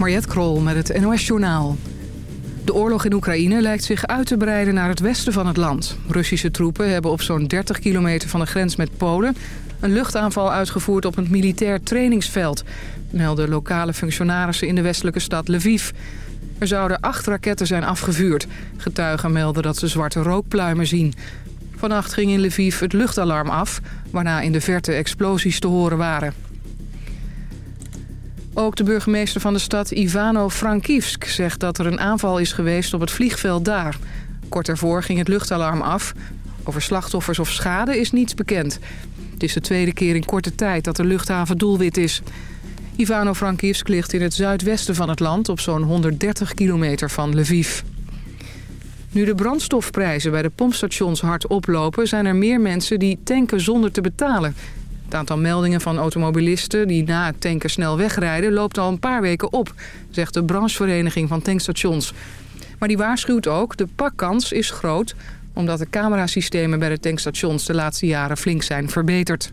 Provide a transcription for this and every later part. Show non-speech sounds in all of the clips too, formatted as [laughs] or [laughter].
Mariette Krol met het NOS Journaal. De oorlog in Oekraïne lijkt zich uit te breiden naar het westen van het land. Russische troepen hebben op zo'n 30 kilometer van de grens met Polen... een luchtaanval uitgevoerd op een militair trainingsveld... melden lokale functionarissen in de westelijke stad Lviv. Er zouden acht raketten zijn afgevuurd. Getuigen melden dat ze zwarte rookpluimen zien. Vannacht ging in Lviv het luchtalarm af... waarna in de verte explosies te horen waren. Ook de burgemeester van de stad Ivano Frankivsk zegt dat er een aanval is geweest op het vliegveld daar. Kort daarvoor ging het luchtalarm af. Over slachtoffers of schade is niets bekend. Het is de tweede keer in korte tijd dat de luchthaven doelwit is. Ivano Frankivsk ligt in het zuidwesten van het land op zo'n 130 kilometer van Lviv. Nu de brandstofprijzen bij de pompstations hard oplopen... zijn er meer mensen die tanken zonder te betalen... Het aantal meldingen van automobilisten die na het tanken snel wegrijden... loopt al een paar weken op, zegt de branchevereniging van tankstations. Maar die waarschuwt ook, de pakkans is groot... omdat de camerasystemen bij de tankstations de laatste jaren flink zijn verbeterd.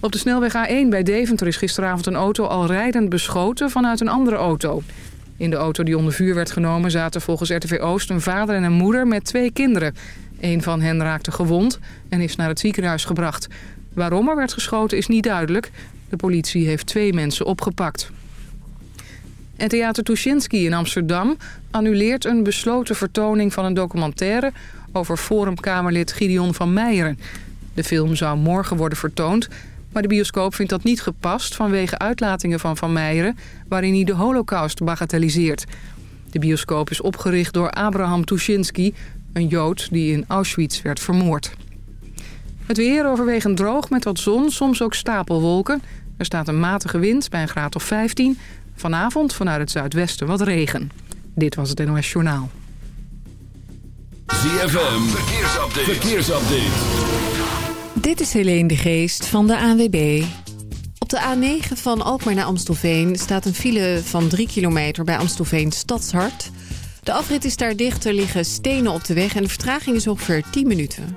Op de snelweg A1 bij Deventer is gisteravond een auto al rijdend beschoten vanuit een andere auto. In de auto die onder vuur werd genomen zaten volgens RTV Oost een vader en een moeder met twee kinderen. Een van hen raakte gewond en is naar het ziekenhuis gebracht. Waarom er werd geschoten is niet duidelijk. De politie heeft twee mensen opgepakt. En Theater Tuschinski in Amsterdam annuleert een besloten vertoning van een documentaire over Forumkamerlid Gideon van Meijeren. De film zou morgen worden vertoond, maar de bioscoop vindt dat niet gepast vanwege uitlatingen van Van Meijeren waarin hij de holocaust bagatelliseert. De bioscoop is opgericht door Abraham Tuschinski, een Jood die in Auschwitz werd vermoord. Het weer overwegend droog met wat zon, soms ook stapelwolken. Er staat een matige wind bij een graad of 15. Vanavond vanuit het zuidwesten wat regen. Dit was het NOS Journaal. ZFM, verkeersupdate. verkeersupdate. Dit is Helene de Geest van de ANWB. Op de A9 van Alkmaar naar Amstelveen staat een file van 3 kilometer bij Amstelveen Stadshart. De afrit is daar dicht, er liggen stenen op de weg en de vertraging is ongeveer 10 minuten.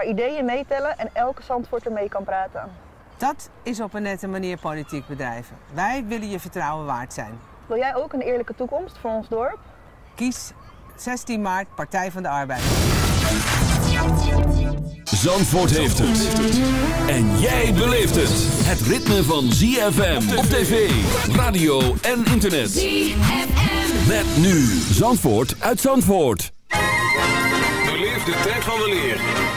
waar ideeën meetellen en elke Zandvoorter mee kan praten. Dat is op een nette manier politiek bedrijven. Wij willen je vertrouwen waard zijn. Wil jij ook een eerlijke toekomst voor ons dorp? Kies 16 maart Partij van de Arbeid. Zandvoort heeft het. En jij beleeft het. Het ritme van ZFM op tv, radio en internet. ZFM. Met nu Zandvoort uit Zandvoort. Beleef de tijd van de leer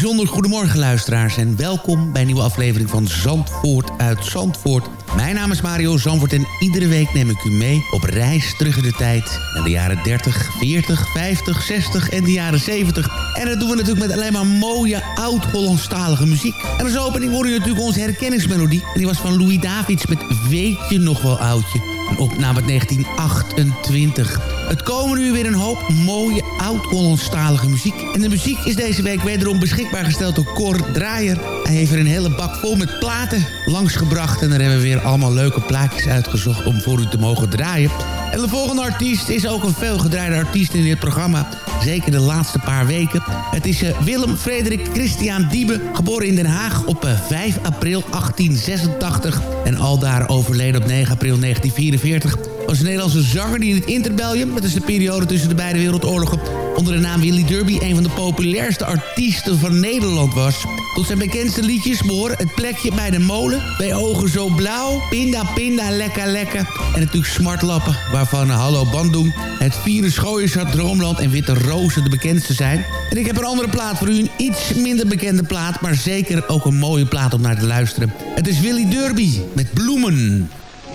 Bijzonder goedemorgen luisteraars en welkom bij een nieuwe aflevering van Zandvoort uit Zandvoort. Mijn naam is Mario Zandvoort en iedere week neem ik u mee op reis terug in de tijd. Naar de jaren 30, 40, 50, 60 en de jaren 70. En dat doen we natuurlijk met alleen maar mooie oud-Hollandstalige muziek. En als opening hoor je natuurlijk onze herkenningsmelodie. En die was van Louis Davids met Weet je nog wel oudje. Een opname uit 1928. Het komen nu weer een hoop mooie oud-Hollandstalige muziek. En de muziek is deze week wederom beschikbaar gesteld door Cor Draaier. Hij heeft er een hele bak vol met platen langsgebracht. En daar hebben we weer allemaal leuke plaatjes uitgezocht om voor u te mogen draaien. En de volgende artiest is ook een veelgedraaide artiest in dit programma. Zeker de laatste paar weken. Het is uh, Willem Frederik Christian Diebe. Geboren in Den Haag op uh, 5 april 1886. En aldaar overleden op 9 april 1944. Was een Nederlandse zanger die in het Interbellum... dat is de periode tussen de beide wereldoorlogen... onder de naam Willy Derby... een van de populairste artiesten van Nederland was. Tot zijn bekendste liedjes behoren Het plekje bij de molen... Bij ogen zo blauw, Pinda Pinda Lekker Lekker... en natuurlijk Smartlappen, waarvan Hallo Bandung... Het virus Gooienstad, Droomland en Witte Rozen de bekendste zijn. En ik heb een andere plaat voor u, een iets minder bekende plaat... maar zeker ook een mooie plaat om naar te luisteren. Het is Willy Derby met Bloemen.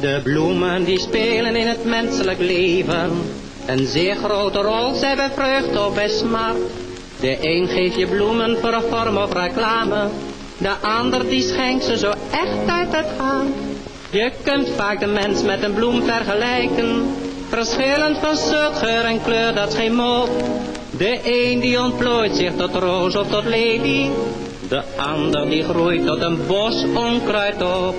De bloemen die spelen in het menselijk leven. Een zeer grote rol, zij bij vreugde of smart. De een geeft je bloemen voor een vorm of reclame. De ander die schenkt ze zo echt uit het hart. Je kunt vaak de mens met een bloem vergelijken. Verschillend van soort, en kleur, dat geen mop. De een die ontplooit zich tot roos of tot lady. De ander die groeit tot een bos onkruid op.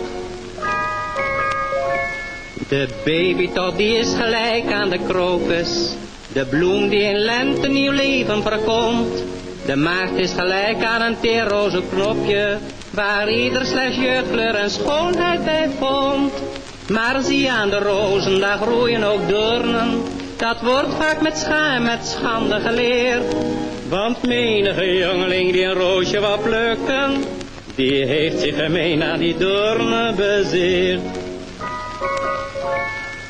De babytot die is gelijk aan de krokus. De bloem die in lente nieuw leven verkomt. De maagd is gelijk aan een teerroze knopje. Waar ieder slechts jeugdkleur en schoonheid bij vond. Maar zie aan de rozen, daar groeien ook doornen. Dat wordt vaak met schaam met schande geleerd. Want menige jongeling die een roosje wou plukken, die heeft zich gemeen aan die doornen bezeerd.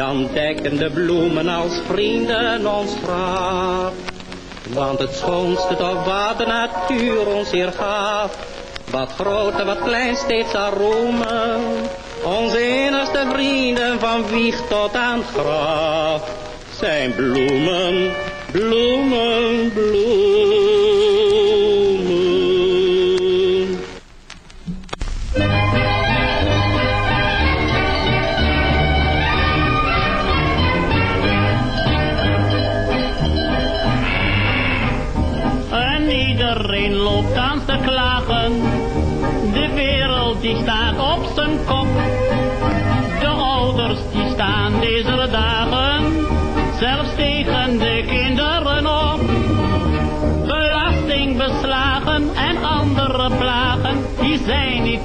dan dekken de bloemen als vrienden ons graf. Want het schoonste toch wat de natuur ons hier gaf, wat groot en wat klein steeds roemen. Onze innigste vrienden van wieg tot aan graf, zijn bloemen, bloemen, bloemen.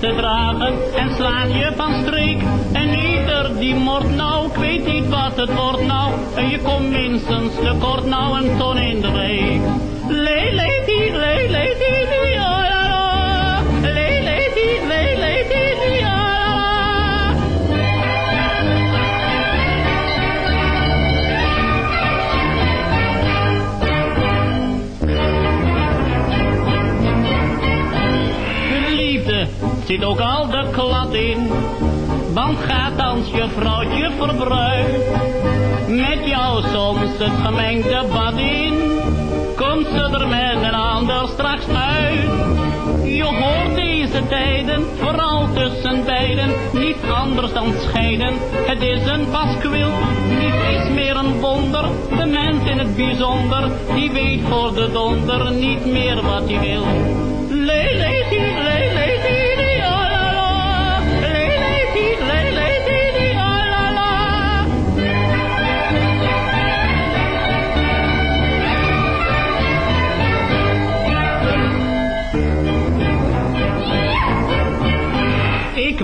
En slaan je van streek. En ieder die moord nou, ik weet niet wat het wordt nou. En je komt minstens tekort nou een ton in de week. Le, le, die, le, le, die, die, zit ook al de klad in. Want gaat als je vrouwtje verbruikt. Met jou soms het gemengde bad in. Komt ze er met een ander straks uit. Je hoort deze tijden, vooral tussen beiden, niet anders dan scheiden. Het is een paskwil, niet is meer een wonder. De mens in het bijzonder, die weet voor de donder niet meer wat hij wil. Le, le, die, le,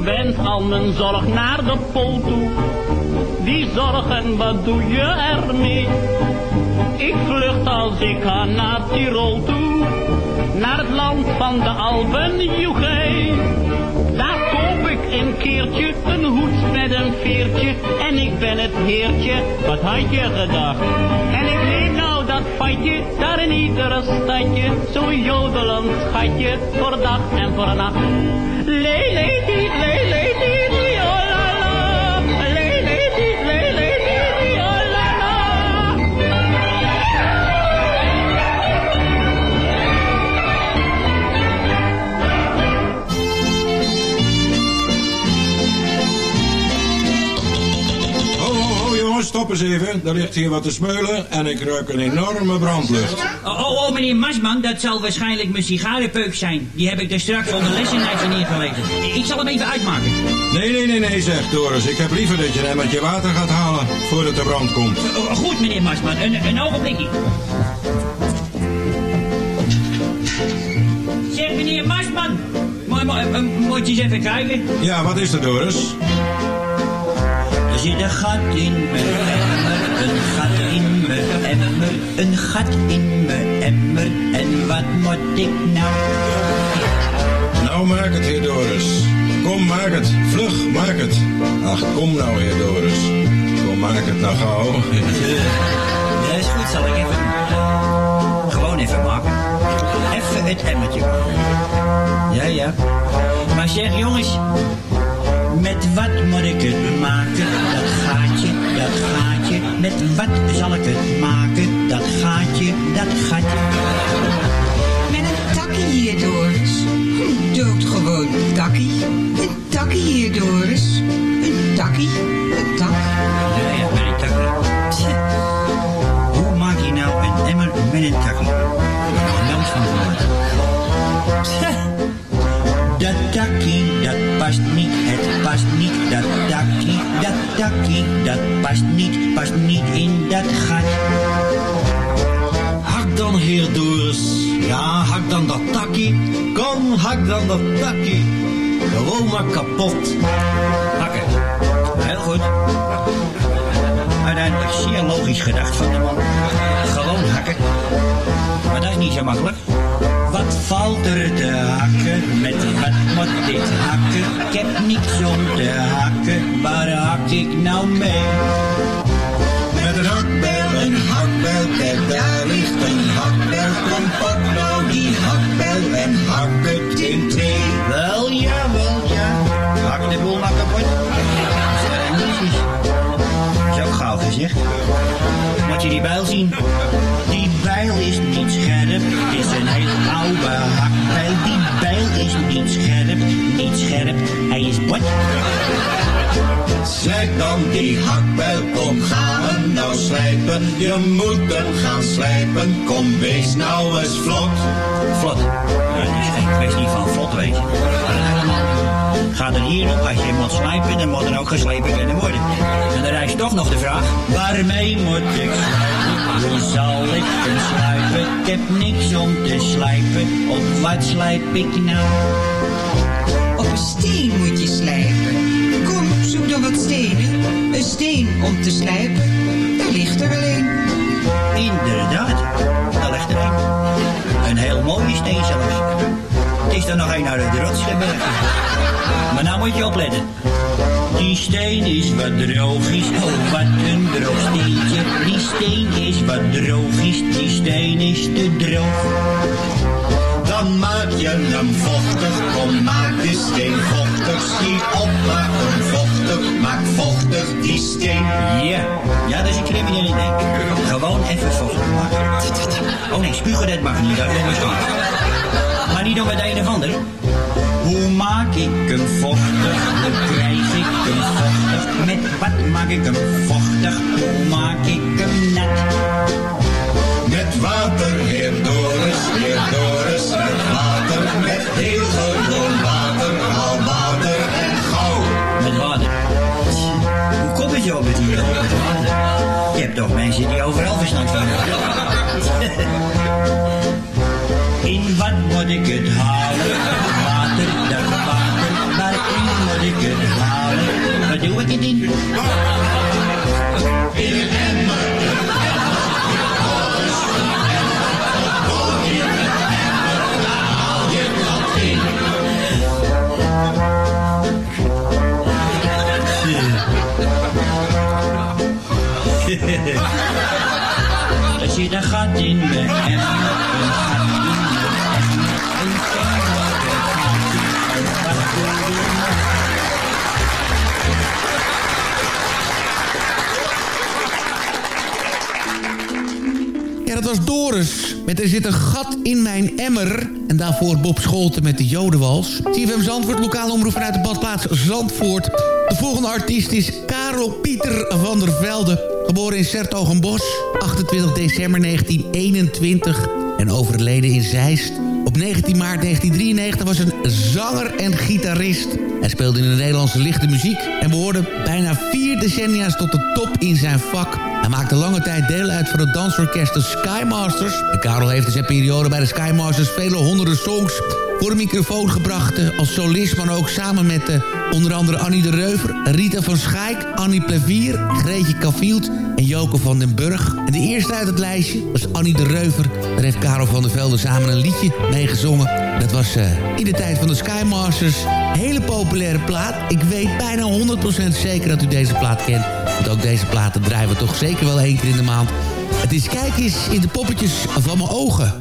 wend al mijn zorg naar de pool toe. Die zorgen, wat doe je ermee? Ik vlucht als ik ga naar Tirol toe. Naar het land van de Alpen. Daar koop ik een keertje een hoed met een veertje. En ik ben het heertje, wat had je gedacht? En ik neem nou dat vatje, daar in iedere stadje. Zo'n jodelend schatje, voor dag en voor nacht. Le, le, eens even. Er ligt hier wat te smeulen en ik ruik een enorme brandlucht. Oh, oh, oh, meneer Masman, dat zal waarschijnlijk mijn sigarenpeuk zijn. Die heb ik er straks van de lessenlijstje neergelegd. Ik zal hem even uitmaken. Nee, nee, nee, nee, zegt Doris. Ik heb liever dat je hem met je water gaat halen voordat de brand komt. Oh, goed, meneer Masman, een, een ogenblikje. Zeg, meneer Masman, maar, maar, moet je eens even kijken? Ja, wat is er, Doris? Zit een gat in mijn emmer, een gat in mijn emmer, een gat in mijn emmer. En wat moet ik nou? Nou, maak het, heer Doris. Kom, maak het. Vlug, maak het. Ach, kom nou, heer Doris. Kom, maak het nou gauw. Ja, is goed, zal ik even. Gewoon even maken. Even het emmertje. Ja, ja. Maar zeg jongens, met wat moet ik het maken? Dat gaatje, dat gaatje. Met wat zal ik het maken? Dat gaatje, dat gaatje. Met een takkie hier, Doris. Een doodgewoon takkie. Een takkie hier, Doris. Een takkie. Een tak. Ja, ja, met een takkie. Hoe maak je nou een emmer met een takkie? Nooit van gehoord. [laughs] Tja, Dat past niet, het past niet. Dat takkie, dat takkie, dat past niet, past niet in dat gat. Hak dan, heer Doris. Ja, hak dan dat takkie. Kom, hak dan dat takkie. Gewoon maar kapot. Hakken. Heel goed. Uiteindelijk zeer logisch gedacht van de man. Gewoon hakken. Maar dat is niet zo makkelijk. Wat valt er te hakken? Met wat moet dit hakken? Ik heb niks om te hakken. Waar hak ik nou mee? Met een hakbel, een hakbel, kijk daar ligt een hakbel. Kom op nou die hakbel en hak het in twee. Wel ja, wel ja. Hak de boel maar kapot. Precies. Zo gauw gezegd. Moet je die bijl zien? Bijl is niet scherp. Is een heel oude hakbijl. Die bijl is niet scherp. Niet scherp. Hij is bot. Zeg dan die hakbel, kom gaan hem nou slijpen. Je moet hem gaan slijpen, kom wees nou eens vlot. Vlot. Dat is geen kwestie van vlot, weet je. Niet. Gaat er hier op, als je moet slijpen, dan moet er ook geslepen kunnen worden. En dan rijst toch nog de vraag, waarmee moet ik slijpen? Hoe zal ik hem slijpen? Ik heb niks om te slijpen. Op wat slijp ik nou? Op een steen moet je slijpen. Kom, zoek dan wat stenen. Een steen om te slijpen. Daar ligt er wel een. Inderdaad, daar ligt er een. Een heel mooie steen zelfs. Het is er nog een uit de rots gebergd. Maar nou moet je opletten. Die steen is wat droogjes, oh wat een droog steentje. Die steen is wat droogjes, die steen is te droog. Dan maak je hem vochtig, kom maak de steen vochtig. Schiet op, maak hem vochtig, maak vochtig die steen. Ja, ja, dat is een crimineel idee. Gewoon even vochtig maken. Oh nee, spugen dat mag niet, dat is. Maar niet door met een of ander. Hoe maak ik hem vochtig? Hoe krijg ik hem vochtig? Met wat maak ik hem vochtig? Hoe maak ik hem nat? Met water, heer Doris, heer Doris, met water, met heel gewoon water, haal water en gauw. Met water. Hoe kom je zo het hier met water? Je hebt toch mensen die overal verstand van hebben. [laughs] In wat moet ik het halen? Moet ik het halen? Wat doe was Doris. Met Er zit een gat in mijn emmer. En daarvoor Bob Scholten met de Jodenwals. CFM Zandvoort, lokale omroep vanuit de badplaats Zandvoort. De volgende artiest is Karel Pieter van der Velde. Geboren in Sertogenbos, 28 december 1921. En overleden in Zeist. Op 19 maart 1993 was een zanger en gitarist. Hij speelde in de Nederlandse lichte muziek... en behoorde bijna vier decennia's tot de top in zijn vak. Hij maakte lange tijd deel uit van het dansorkest de Skymasters. En Karel heeft in zijn periode bij de Skymasters vele honderden songs voor een microfoon gebracht eh, als solist... maar ook samen met uh, onder andere Annie de Reuver... Rita van Schaik, Annie Plevier, Greetje Cafield en Joke van den Burg. En de eerste uit het lijstje was Annie de Reuver. Daar heeft Karel van der Velde samen een liedje mee gezongen. Dat was uh, in de tijd van de Skymasters. Hele populaire plaat. Ik weet bijna 100% zeker dat u deze plaat kent. Want ook deze platen draaien we toch zeker wel één keer in de maand. Het is Kijk eens in de poppetjes van mijn ogen.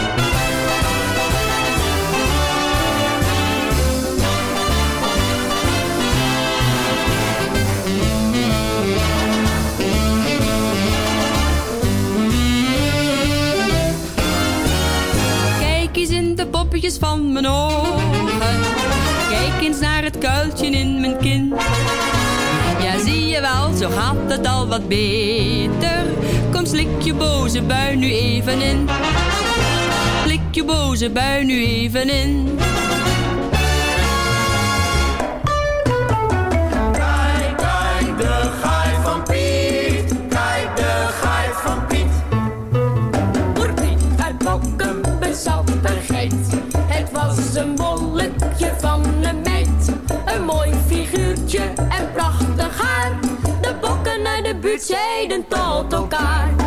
Kijk eens naar het kuiltje in mijn kin. Ja, zie je wel, zo gaat het al wat beter. Kom, slik je boze bui nu even in. Slik je boze bui nu even in. Een bolletje van een meid. Een mooi figuurtje en prachtig haar. De bokken uit de buurt zeiden tot elkaar.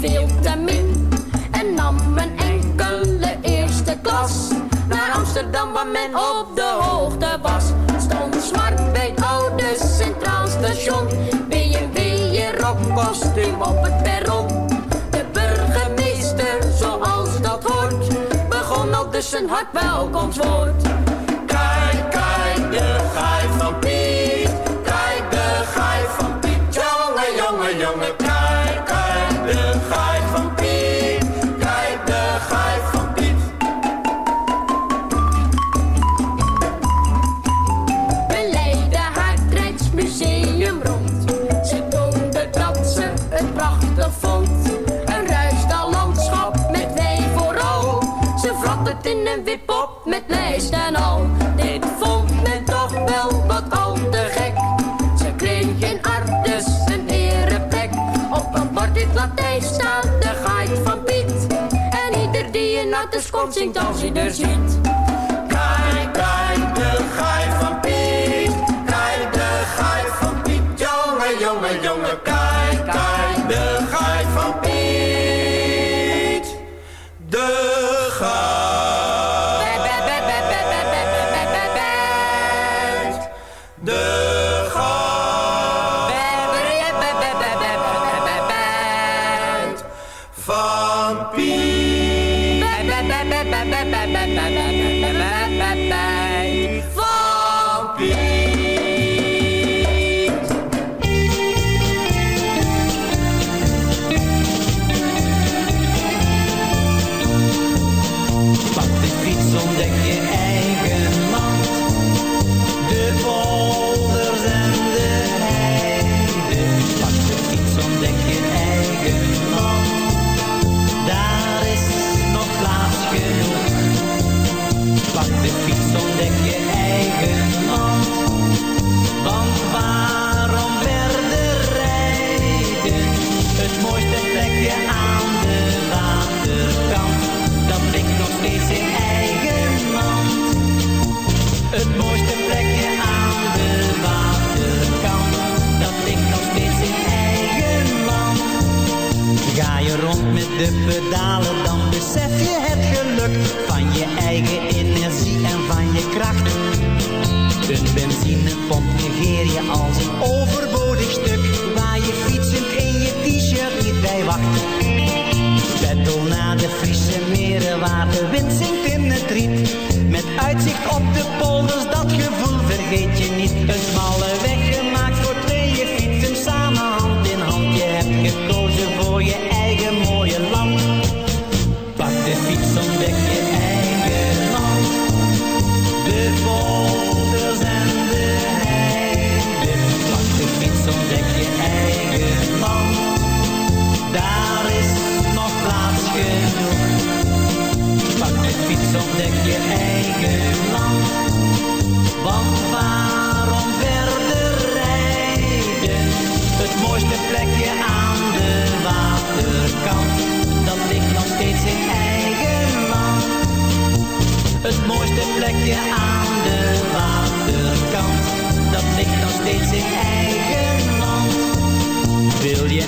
Veel. En nam een enkele eerste klas. Naar Amsterdam waar men op de hoogte was. Stond zwart bij het oude Centraal Station. BMW rockkostuum op het perron. De burgemeester, zoals dat hoort, begon al dus een hard welkomstwoord. Zingt als hij er ziet.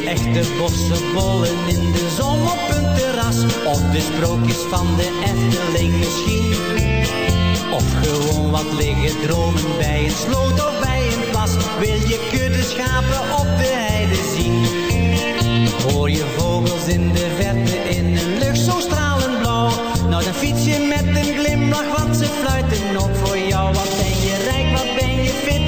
Echte bossenbollen in de zon op een terras? Of de sprookjes van de Efteling misschien? Of gewoon wat liggen dromen bij een sloot of bij een plas? Wil je kudde schapen op de heide zien? Hoor je vogels in de verte in een lucht zo stralend blauw? Nou dan fiets je met een glimlach, want ze fluiten ook voor jou. Wat ben je rijk, wat ben je fit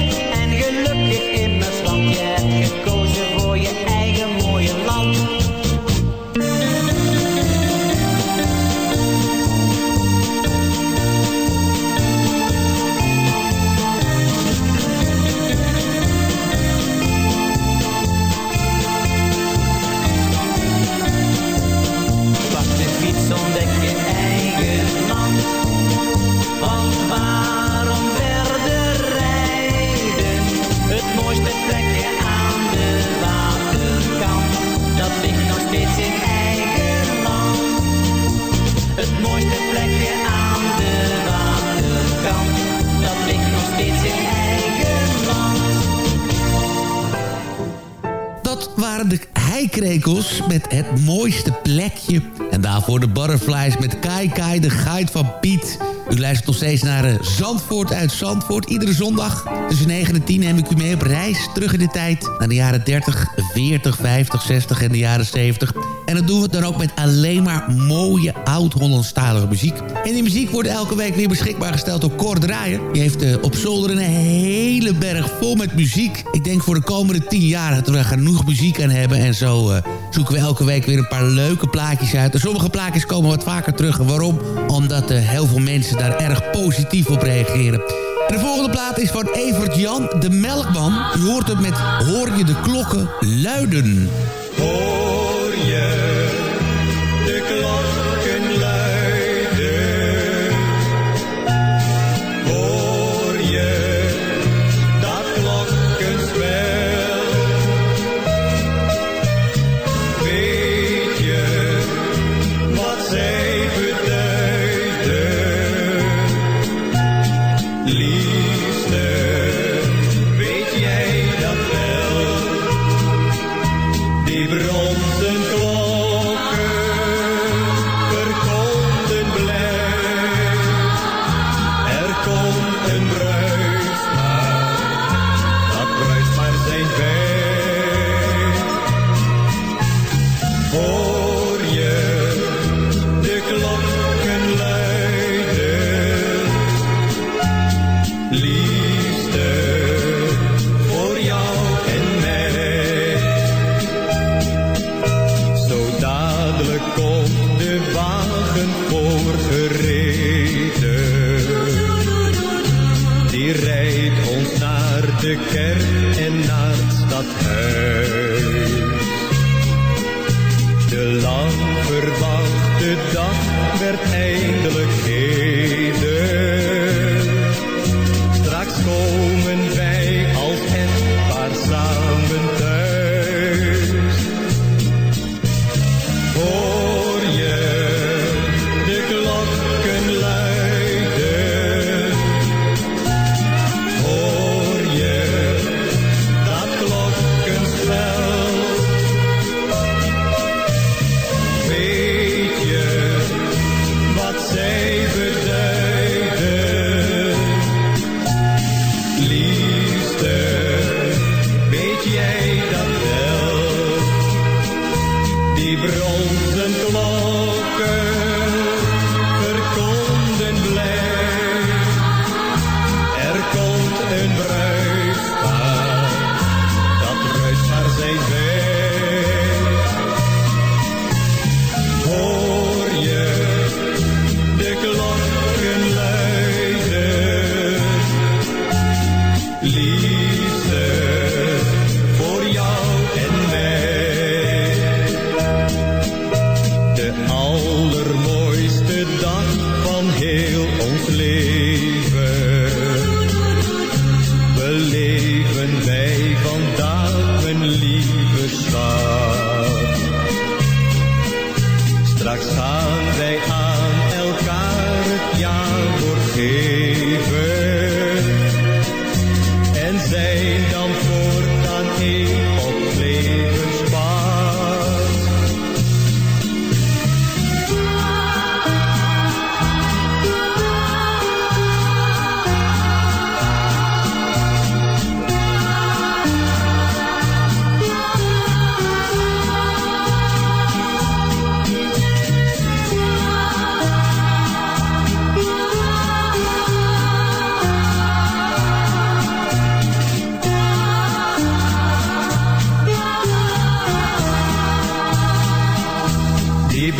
Dat waren de heikrekels met het mooiste plekje. En daarvoor de butterflies met Kai Kai, de guide van Piet. U luistert nog steeds naar eh, Zandvoort uit Zandvoort. Iedere zondag tussen 9 en 10 neem ik u mee op reis terug in de tijd. Naar de jaren 30, 40, 50, 60 en de jaren 70. En dat doen we dan ook met alleen maar mooie oud-Hollandstalige muziek. En die muziek wordt elke week weer beschikbaar gesteld door Cor Draaier. Die heeft eh, op zolder een hele berg vol met muziek. Ik denk voor de komende 10 jaar dat we genoeg muziek aan hebben. En zo eh, zoeken we elke week weer een paar leuke plaatjes uit. En sommige plaatjes komen wat vaker terug. Waarom? Omdat eh, heel veel mensen daar erg positief op reageren. En de volgende plaat is van Evert Jan, de Melkman. U hoort het met Hoor je de klokken luiden. Hoor je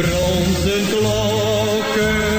bronzen klokken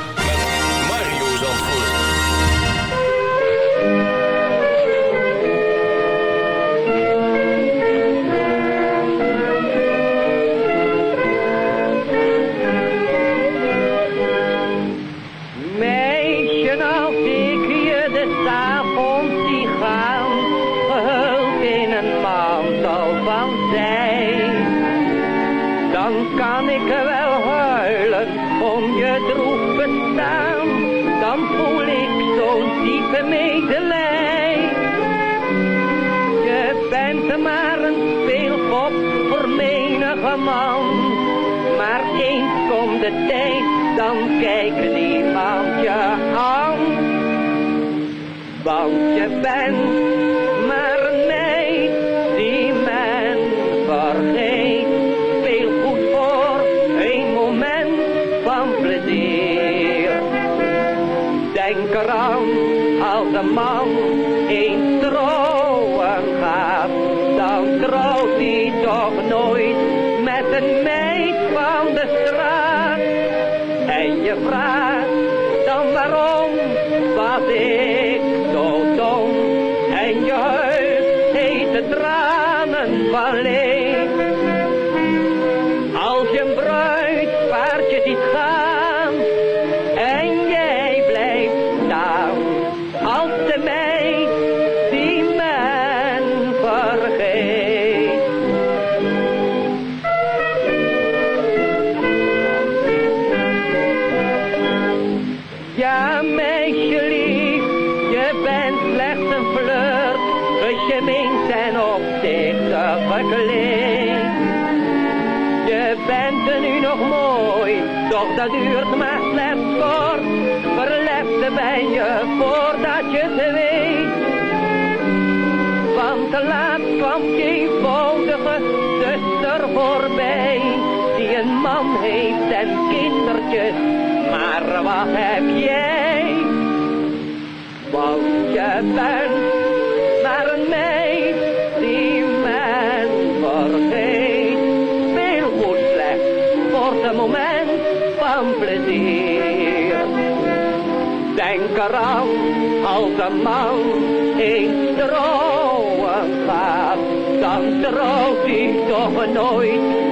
dan kan ik wel huilen om je droef bestaan. Dan voel ik zo'n diepe medelij. Je bent maar een speelpop voor menige man. Maar eens komt de tijd, dan kijkt niemand je aan. Want je bent maar wat heb jij? Want je bent maar een meid die men vergeet. Veel goed slecht voor een moment van plezier. Denk eraan als een man eens trouwen gaat, dan trouwt hij toch nooit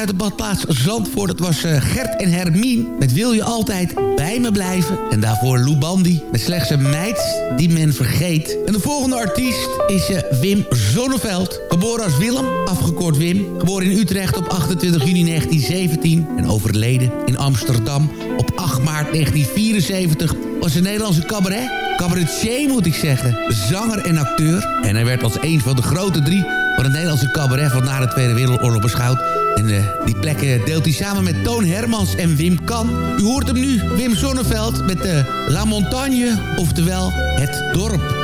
vanuit de badplaats Zandvoort. Dat was uh, Gert en Hermien met Wil je altijd bij me blijven. En daarvoor Lou Bandy met slechts een meid die men vergeet. En de volgende artiest is uh, Wim Zonneveld. Geboren als Willem, afgekort Wim. Geboren in Utrecht op 28 juni 1917 en overleden in Amsterdam op 8 maart 1974. Was een Nederlandse cabaret cabaretier moet ik zeggen. Zanger en acteur. En hij werd als een van de grote drie van het Nederlandse cabaret van na de Tweede Wereldoorlog beschouwd. En uh, die plekken deelt hij samen met Toon Hermans en Wim Kan. U hoort hem nu, Wim Zonneveld, met de La Montagne, oftewel Het Dorp.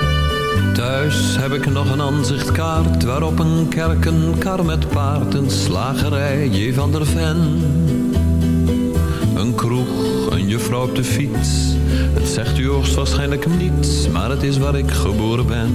Thuis heb ik nog een aanzichtkaart waarop een kerk, een kar met paard, een slagerij, J. van der Ven. Een kroeg, een juffrouw op de fiets. Het zegt u hoogstwaarschijnlijk niets, maar het is waar ik geboren ben.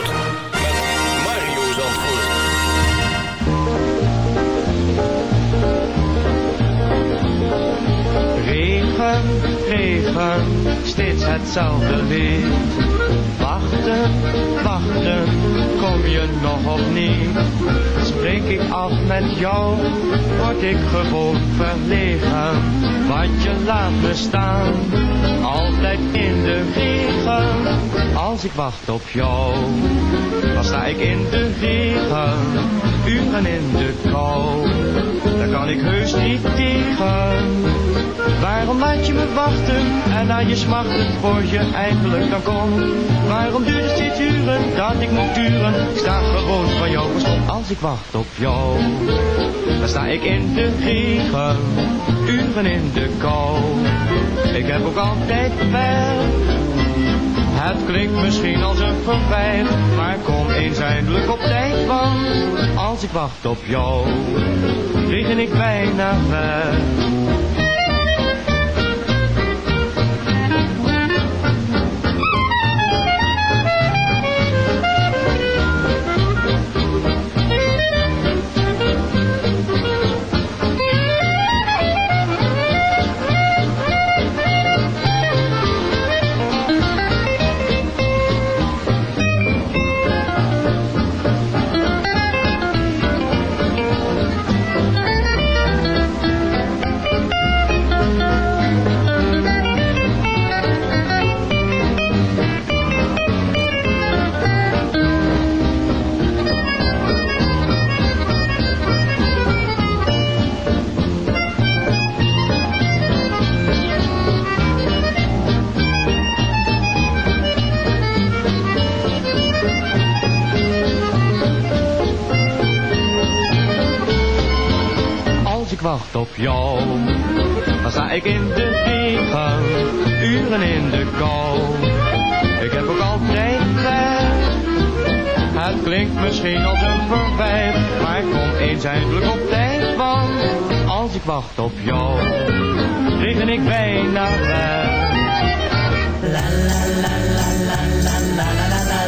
Regen, steeds hetzelfde weer. Wacht wachten, wachten, kom je nog of niet? Spreek ik af met jou, word ik gewoon verlegen. Want je laat me staan, altijd in de regen. Als ik wacht op jou, dan sta ik in de regen. Uren in de kou, daar kan ik heus niet tegen. Waarom laat je me wachten en na je smachten voor je eindelijk dan komt? Waarom duurt het steeds uren dat ik moet duren? Ik sta gewoon van jou als ik wacht op jou. Dan sta ik in de regen, uren in de kou. Ik heb ook altijd ver. Het klinkt misschien als een verwijt, maar kom eens eindelijk op tijd, want als ik wacht op jou, regen ik bijna ver. Ik in de regen, uren in de kou. Ik heb ook altijd ver. Het klinkt misschien als een verwijt, maar ik kom eens eindelijk op tijd, want als ik wacht op jou, regen ik bijna weg. La la la la la la la la la la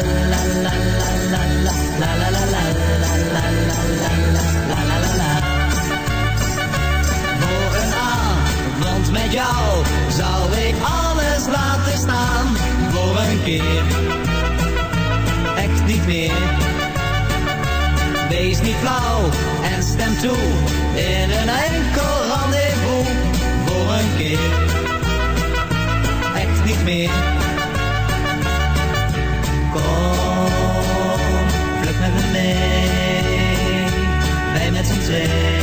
la la la la la la Voor met jou zou ik alles laten staan. Voor een keer, echt niet meer. Wees niet flauw en stem toe in een enkel rendezvous. Voor een keer, echt niet meer. Kom, vlug met me mee, wij met z'n twee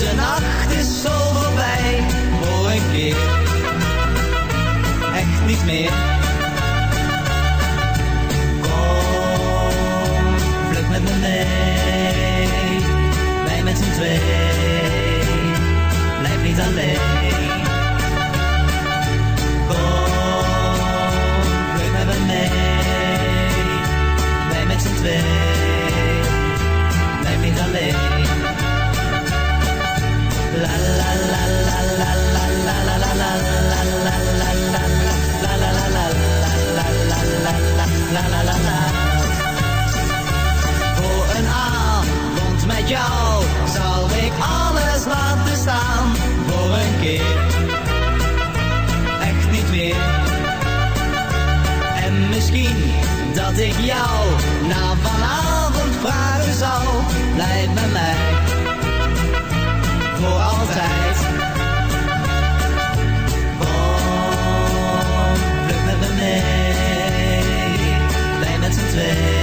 de nacht is zo voorbij voor een keer. Echt niet meer. Kom, vlug met me mee, wij met z'n twee, blijf niet alleen. La la la la Voor een avond met jou zou ik alles laten staan voor een keer. Echt niet meer. En misschien dat ik jou na vanavond vragen zou, blijf bij mij voor altijd. bed.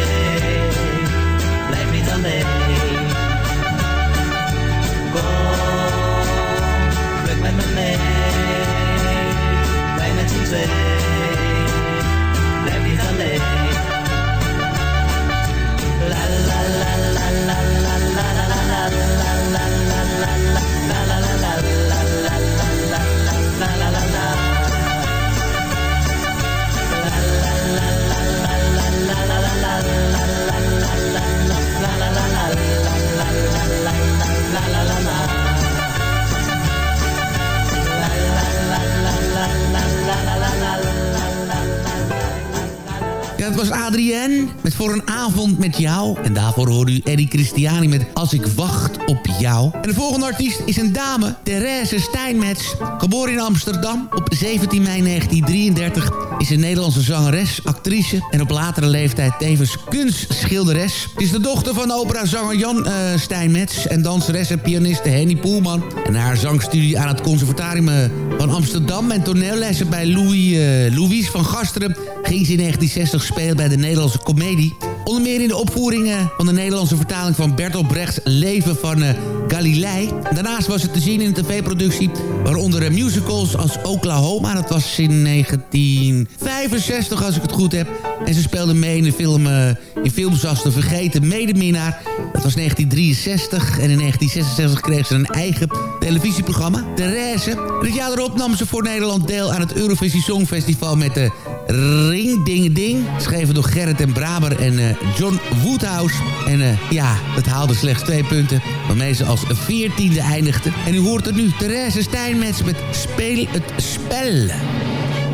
dat was Adrien met Voor een avond met jou. En daarvoor hoorde u Eddie Christiani met Als ik wacht op jou. En de volgende artiest is een dame, Therese Stijnmets. Geboren in Amsterdam op 17 mei 1933 is een Nederlandse zangeres, actrice... en op latere leeftijd tevens kunstschilderes. Ze is de dochter van operazanger Jan uh, Steinmetz... en danseres en pianiste Henny Poelman. En haar zangstudie aan het conservatorium eh, van Amsterdam... en toneellessen bij Louis, uh, Louise van Gasteren... ging ze in 1960 spelen bij de Nederlandse Comedie. Onder meer in de opvoeringen van de Nederlandse vertaling van Bertolt Brechts Leven van uh, Galilei. Daarnaast was het te zien in een tv-productie, waaronder musicals als Oklahoma. Dat was in 1965, als ik het goed heb. En ze speelde mee in, de film, uh, in films als De Vergeten Medeminnaar. Dat was 1963. En in 1966 kreeg ze een eigen televisieprogramma, Therese. Het jaar erop nam ze voor Nederland deel aan het Eurovisie Songfestival met de Ring Ding Ding. Geschreven door Gerrit en Braber en John Woodhouse. En uh, ja, het haalde slechts twee punten. Waarmee ze als veertiende eindigde. En u hoort het nu, Therese Steinmetz met Speel het Spel.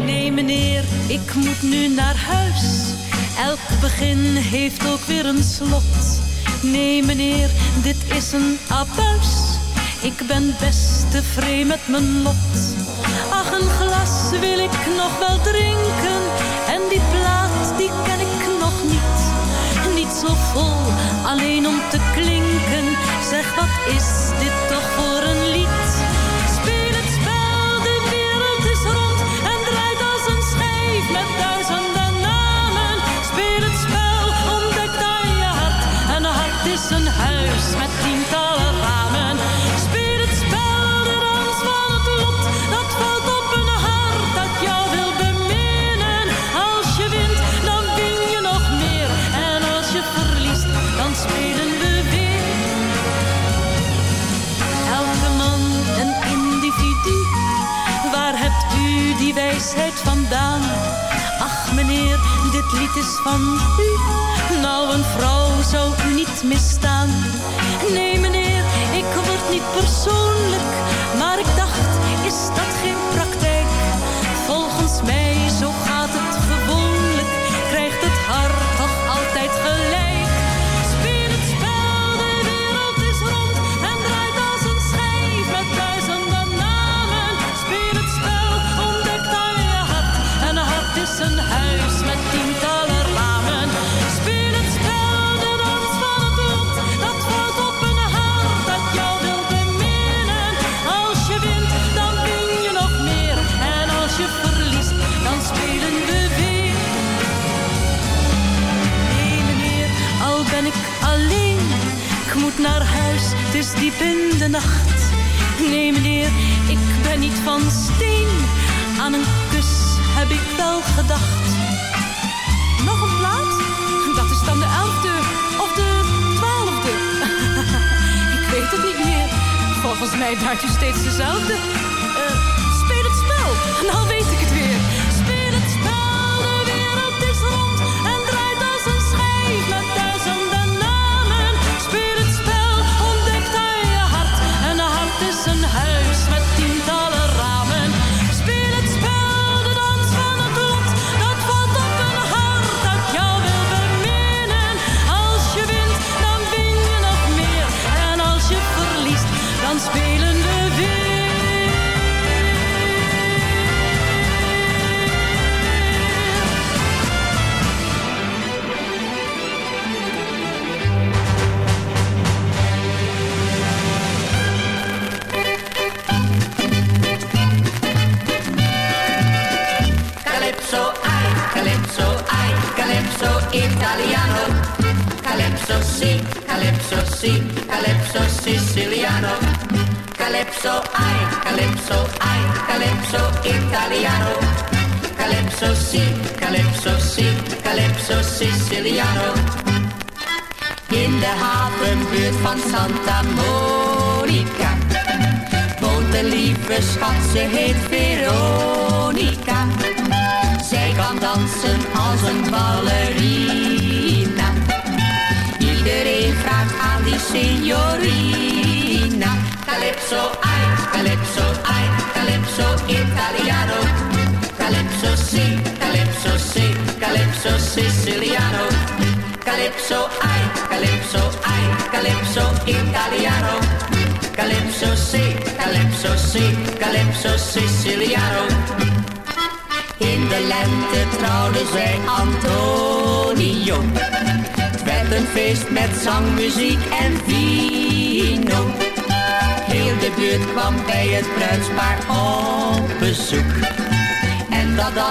Nee meneer, ik moet nu naar huis. Elk begin heeft ook weer een slot. Nee meneer, dit is een abuis. Ik ben best tevreden met mijn lot. Ach, een glas wil ik nog wel drinken. Zo vol, alleen om te klinken. Zeg, wat is dit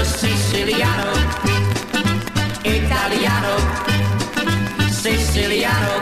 Siciliano. Italiano, siciliano.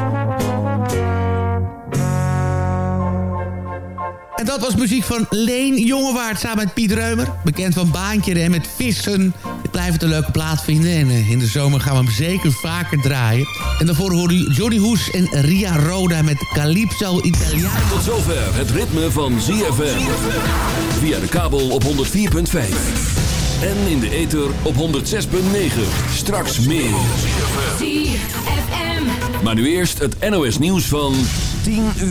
En dat was muziek van Leen Jongewaard samen met Piet Reumer. Bekend van Baantje en met Vissen. Ik blijf het een leuke plaat vinden. En eh, in de zomer gaan we hem zeker vaker draaien. En daarvoor hoorde u Johnny Hoes en Ria Roda met Calypso Italiano. Tot zover het ritme van ZFM. Via de kabel op 104.5. En in de ether op 106.9. Straks meer. ZFM. Maar nu eerst het NOS nieuws van 10 uur.